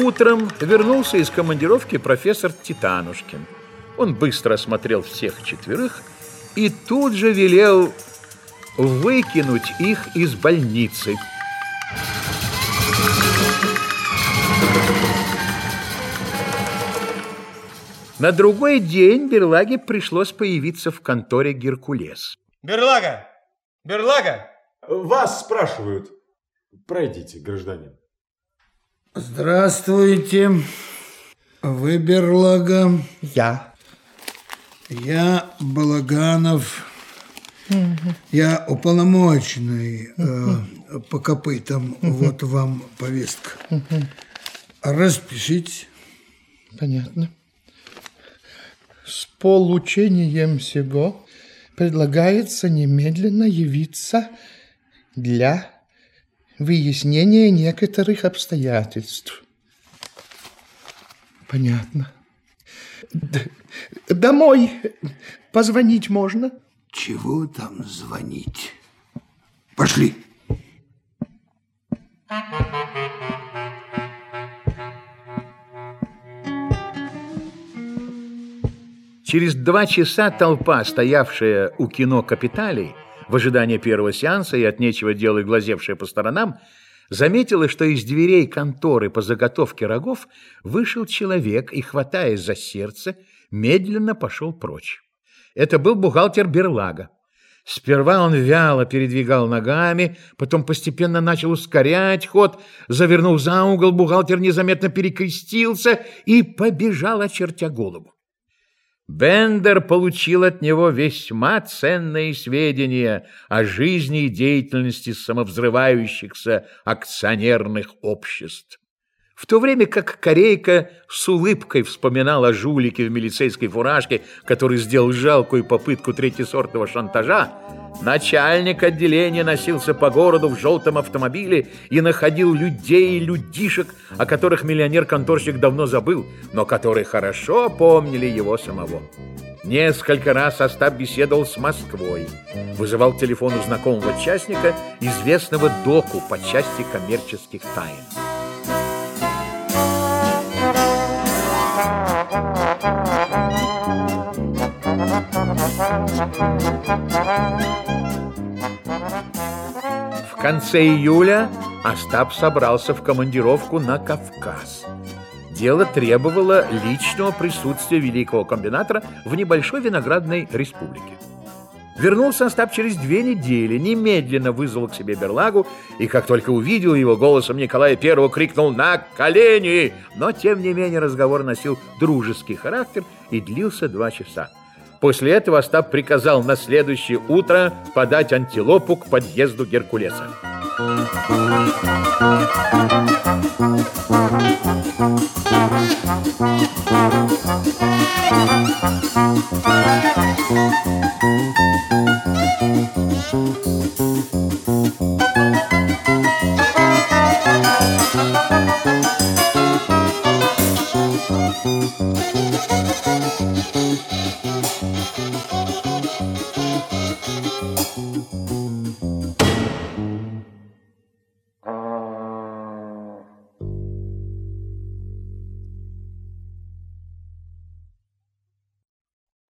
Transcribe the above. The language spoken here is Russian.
Утром вернулся из командировки профессор Титанушкин. Он быстро осмотрел всех четверых и тут же велел выкинуть их из больницы. На другой день Берлаге пришлось появиться в конторе Геркулес. Берлага! Берлага! Вас спрашивают. Пройдите, гражданин. Здравствуйте. Вы Берлага? Я. Я Балаганов. Я уполномоченный э, по копытам. Вот вам повестка. Распишите. Понятно. С получением сего предлагается немедленно явиться для выяснения некоторых обстоятельств. Понятно. Д домой позвонить можно? Чего там звонить? Пошли. Через два часа толпа, стоявшая у кино «Капиталей», в ожидании первого сеанса и от нечего делать глазевшая по сторонам, заметила, что из дверей конторы по заготовке рогов вышел человек и, хватаясь за сердце, медленно пошел прочь. Это был бухгалтер Берлага. Сперва он вяло передвигал ногами, потом постепенно начал ускорять ход. Завернув за угол, бухгалтер незаметно перекрестился и побежал, очертя голову. Бендер получил от него весьма ценные сведения о жизни и деятельности самовзрывающихся акционерных обществ. В то время как Корейка с улыбкой вспоминал о жулике в милицейской фуражке, который сделал жалкую попытку третьесортного шантажа, начальник отделения носился по городу в желтом автомобиле и находил людей и людишек, о которых миллионер-конторщик давно забыл, но которые хорошо помнили его самого. Несколько раз Остап беседовал с Москвой, вызывал телефон у знакомого частника, известного доку по части коммерческих тайн. В конце июля Остап собрался в командировку на Кавказ. Дело требовало личного присутствия великого комбинатора в небольшой виноградной республике. Вернулся Остап через две недели, немедленно вызвал к себе Берлагу, и как только увидел его, голосом Николая Первого крикнул «На колени!». Но, тем не менее, разговор носил дружеский характер и длился два часа. После этого Остап приказал на следующее утро подать антилопу к подъезду Геркулеса.